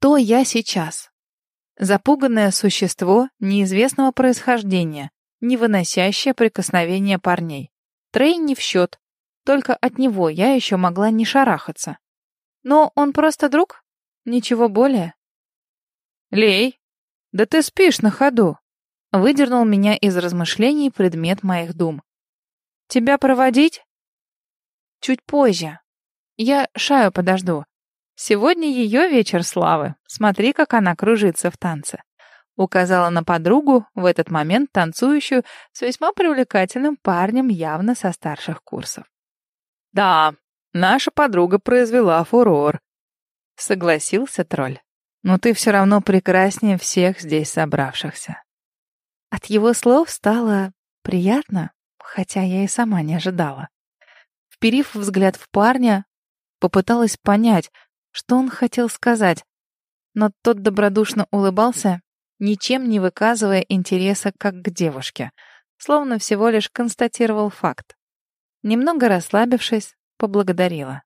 Кто я сейчас? Запуганное существо неизвестного происхождения, не выносящее прикосновения парней. Трей не в счет, только от него я еще могла не шарахаться. Но он просто друг? Ничего более? Лей, да ты спишь на ходу. Выдернул меня из размышлений предмет моих дум. Тебя проводить? Чуть позже. Я Шаю подожду. Сегодня ее вечер славы. Смотри, как она кружится в танце. Указала на подругу, в этот момент танцующую с весьма привлекательным парнем явно со старших курсов. Да, наша подруга произвела фурор. Согласился тролль. Но ты все равно прекраснее всех здесь собравшихся. От его слов стало приятно, хотя я и сама не ожидала. Вперив взгляд в парня, попыталась понять, что он хотел сказать, но тот добродушно улыбался, ничем не выказывая интереса как к девушке, словно всего лишь констатировал факт. Немного расслабившись, поблагодарила.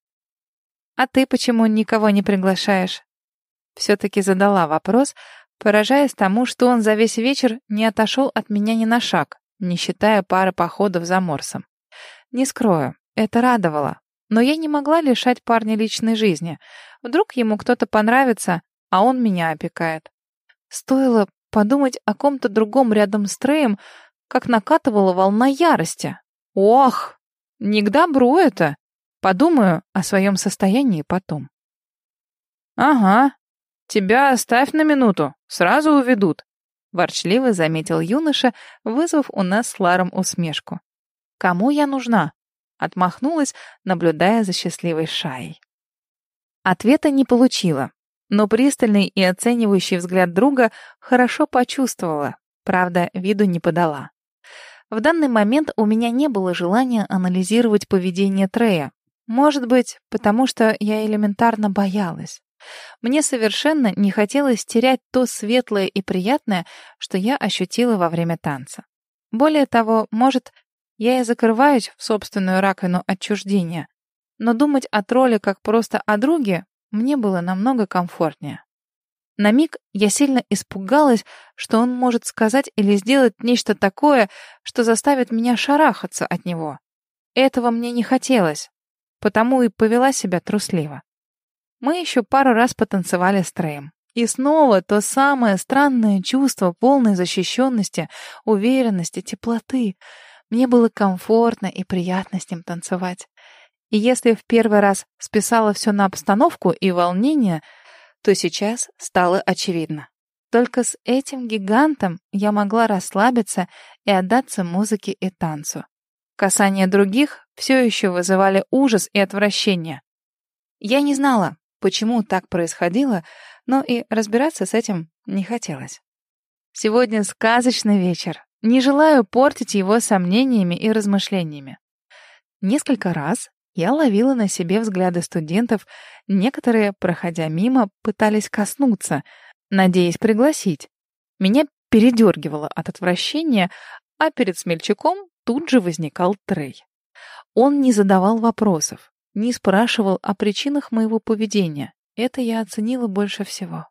«А ты почему никого не приглашаешь?» Все-таки задала вопрос, поражаясь тому, что он за весь вечер не отошел от меня ни на шаг, не считая пары походов за Морсом. Не скрою, это радовало, но я не могла лишать парня личной жизни. Вдруг ему кто-то понравится, а он меня опекает. Стоило подумать о ком-то другом рядом с Треем, как накатывала волна ярости. Ох, не к добру это. Подумаю о своем состоянии потом. Ага, тебя оставь на минуту, сразу уведут. Ворчливо заметил юноша, вызвав у нас с Ларом усмешку. Кому я нужна? Отмахнулась, наблюдая за счастливой Шаей. Ответа не получила, но пристальный и оценивающий взгляд друга хорошо почувствовала, правда, виду не подала. В данный момент у меня не было желания анализировать поведение Трея. Может быть, потому что я элементарно боялась. Мне совершенно не хотелось терять то светлое и приятное, что я ощутила во время танца. Более того, может, я и закрываюсь в собственную раковину отчуждения, но думать о тролле как просто о друге мне было намного комфортнее. На миг я сильно испугалась, что он может сказать или сделать нечто такое, что заставит меня шарахаться от него. Этого мне не хотелось, потому и повела себя трусливо. Мы еще пару раз потанцевали с Трэем. И снова то самое странное чувство полной защищенности, уверенности, теплоты. Мне было комфортно и приятно с ним танцевать. И если в первый раз списала все на обстановку и волнение, то сейчас стало очевидно. Только с этим гигантом я могла расслабиться и отдаться музыке и танцу. Касания других все еще вызывали ужас и отвращение. Я не знала, почему так происходило, но и разбираться с этим не хотелось. Сегодня сказочный вечер. Не желаю портить его сомнениями и размышлениями. Несколько раз я ловила на себе взгляды студентов, некоторые, проходя мимо, пытались коснуться, надеясь пригласить. Меня передергивало от отвращения, а перед смельчаком тут же возникал Трей. Он не задавал вопросов, не спрашивал о причинах моего поведения. Это я оценила больше всего.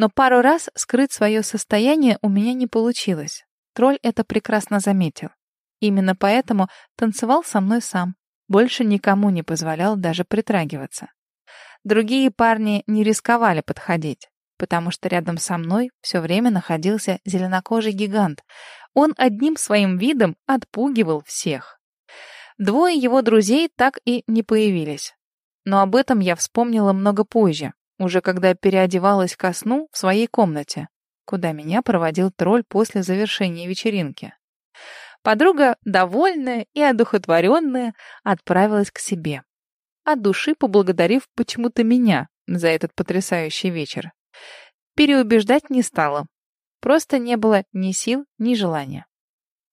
Но пару раз скрыть свое состояние у меня не получилось. Тролль это прекрасно заметил. Именно поэтому танцевал со мной сам, больше никому не позволял даже притрагиваться. Другие парни не рисковали подходить, потому что рядом со мной все время находился зеленокожий гигант. Он одним своим видом отпугивал всех. Двое его друзей так и не появились. Но об этом я вспомнила много позже, уже когда переодевалась ко сну в своей комнате, куда меня проводил тролль после завершения вечеринки. Подруга, довольная и одухотворенная, отправилась к себе, от души поблагодарив почему-то меня за этот потрясающий вечер. Переубеждать не стала. Просто не было ни сил, ни желания.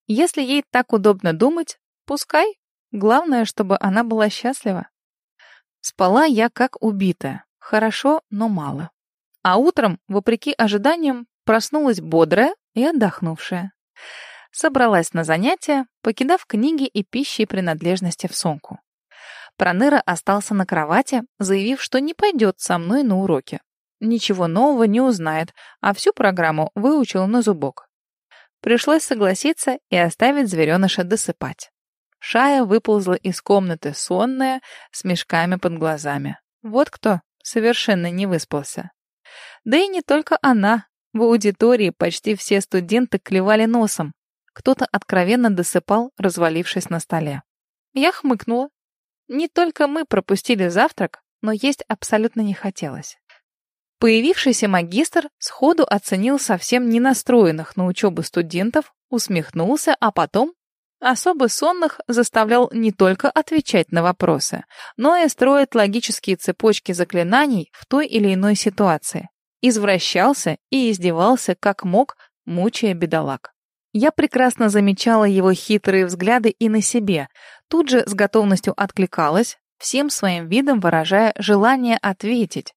Если ей так удобно думать, пускай. Главное, чтобы она была счастлива. Спала я как убитая. Хорошо, но мало. А утром, вопреки ожиданиям, проснулась бодрая и отдохнувшая собралась на занятия, покидав книги и пищи и принадлежности в сумку. Проныра остался на кровати, заявив, что не пойдет со мной на уроки. ничего нового не узнает, а всю программу выучил на зубок. Пришлось согласиться и оставить звереныша досыпать. Шая выползла из комнаты сонная, с мешками под глазами. Вот кто совершенно не выспался. Да и не только она. В аудитории почти все студенты клевали носом. Кто-то откровенно досыпал, развалившись на столе. Я хмыкнула. Не только мы пропустили завтрак, но есть абсолютно не хотелось. Появившийся магистр сходу оценил совсем не настроенных на учебу студентов, усмехнулся, а потом особо сонных заставлял не только отвечать на вопросы, но и строить логические цепочки заклинаний в той или иной ситуации. Извращался и издевался как мог, мучая бедолаг. Я прекрасно замечала его хитрые взгляды и на себе, тут же с готовностью откликалась, всем своим видом выражая желание ответить.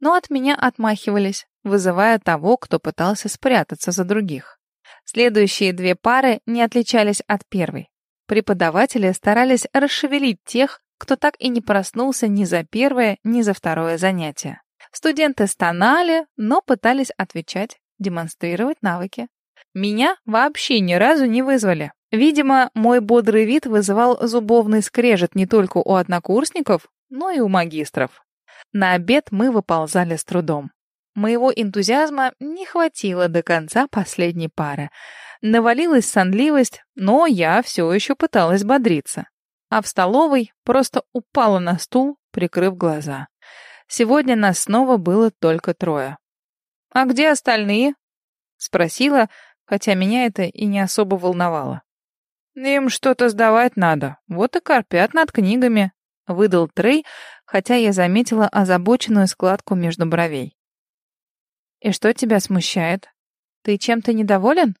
Но от меня отмахивались, вызывая того, кто пытался спрятаться за других. Следующие две пары не отличались от первой. Преподаватели старались расшевелить тех, кто так и не проснулся ни за первое, ни за второе занятие. Студенты стонали, но пытались отвечать, демонстрировать навыки. Меня вообще ни разу не вызвали. Видимо, мой бодрый вид вызывал зубовный скрежет не только у однокурсников, но и у магистров. На обед мы выползали с трудом. Моего энтузиазма не хватило до конца последней пары. Навалилась сонливость, но я все еще пыталась бодриться. А в столовой просто упала на стул, прикрыв глаза. Сегодня нас снова было только трое. «А где остальные?» — спросила, хотя меня это и не особо волновало. «Им что-то сдавать надо, вот и корпят над книгами», — выдал Трей, хотя я заметила озабоченную складку между бровей. «И что тебя смущает? Ты чем-то недоволен?»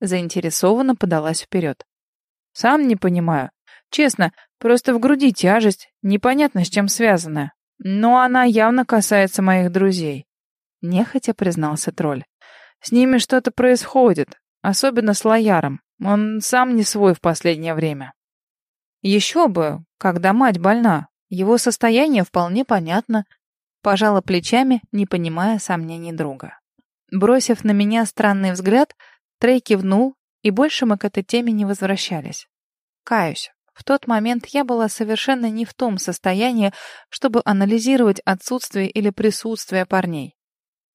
Заинтересованно подалась вперед. «Сам не понимаю. Честно, просто в груди тяжесть, непонятно с чем связанная. Но она явно касается моих друзей», — нехотя признался тролль. «С ними что-то происходит, особенно с Лояром. Он сам не свой в последнее время. Еще бы, когда мать больна. Его состояние вполне понятно. Пожала плечами, не понимая сомнений друга. Бросив на меня странный взгляд, Трей кивнул, и больше мы к этой теме не возвращались. Каюсь, в тот момент я была совершенно не в том состоянии, чтобы анализировать отсутствие или присутствие парней.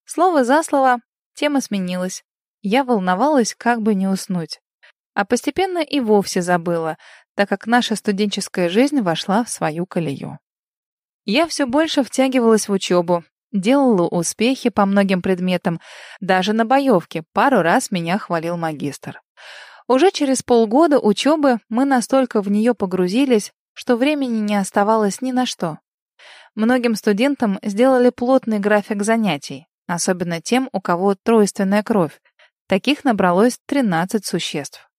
Слово за слово, тема сменилась. Я волновалась, как бы не уснуть а постепенно и вовсе забыла, так как наша студенческая жизнь вошла в свою колею. Я все больше втягивалась в учебу, делала успехи по многим предметам, даже на боевке пару раз меня хвалил магистр. Уже через полгода учебы мы настолько в нее погрузились, что времени не оставалось ни на что. Многим студентам сделали плотный график занятий, особенно тем, у кого тройственная кровь. Таких набралось 13 существ.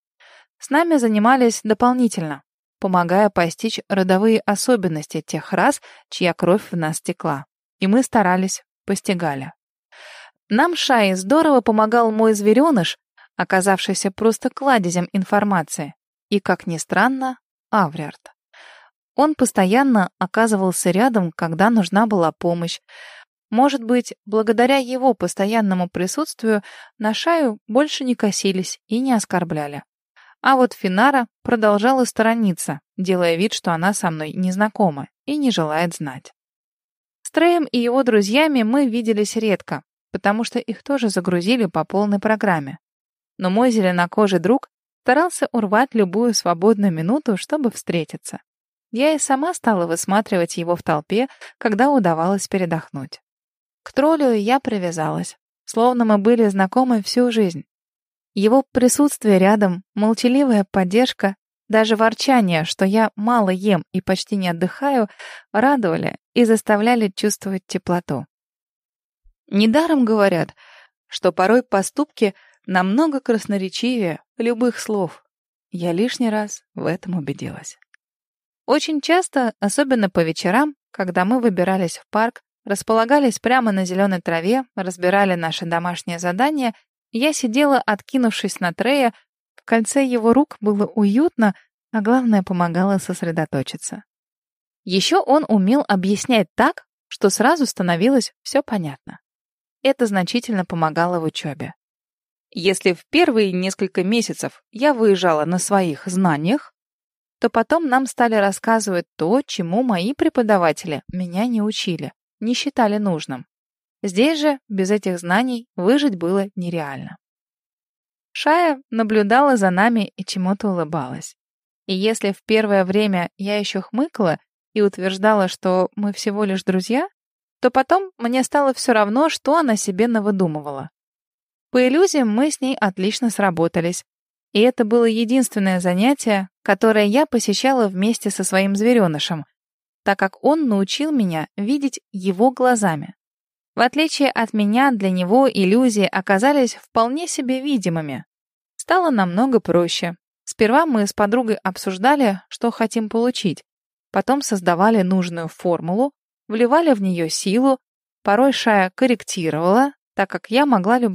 С нами занимались дополнительно, помогая постичь родовые особенности тех рас, чья кровь в нас текла. И мы старались, постигали. Нам Шай здорово помогал мой звереныш, оказавшийся просто кладезем информации, и, как ни странно, Авриард. Он постоянно оказывался рядом, когда нужна была помощь. Может быть, благодаря его постоянному присутствию на Шаю больше не косились и не оскорбляли. А вот Финара продолжала сторониться, делая вид, что она со мной не знакома и не желает знать. С Треем и его друзьями мы виделись редко, потому что их тоже загрузили по полной программе. Но мой зеленокожий друг старался урвать любую свободную минуту, чтобы встретиться. Я и сама стала высматривать его в толпе, когда удавалось передохнуть. К троллю я привязалась, словно мы были знакомы всю жизнь. Его присутствие рядом, молчаливая поддержка, даже ворчание, что я мало ем и почти не отдыхаю, радовали и заставляли чувствовать теплоту. Недаром говорят, что порой поступки намного красноречивее любых слов. Я лишний раз в этом убедилась. Очень часто, особенно по вечерам, когда мы выбирались в парк, располагались прямо на зеленой траве, разбирали наши домашние задания я сидела, откинувшись на Трея, в кольце его рук было уютно, а главное, помогало сосредоточиться. Еще он умел объяснять так, что сразу становилось все понятно. Это значительно помогало в учебе. Если в первые несколько месяцев я выезжала на своих знаниях, то потом нам стали рассказывать то, чему мои преподаватели меня не учили, не считали нужным. Здесь же без этих знаний выжить было нереально. Шая наблюдала за нами и чему-то улыбалась. И если в первое время я еще хмыкала и утверждала, что мы всего лишь друзья, то потом мне стало все равно, что она себе навыдумывала. По иллюзиям мы с ней отлично сработались, и это было единственное занятие, которое я посещала вместе со своим зверенышем, так как он научил меня видеть его глазами. В отличие от меня, для него иллюзии оказались вполне себе видимыми. Стало намного проще. Сперва мы с подругой обсуждали, что хотим получить, потом создавали нужную формулу, вливали в нее силу, порой Шая корректировала, так как я могла любоваться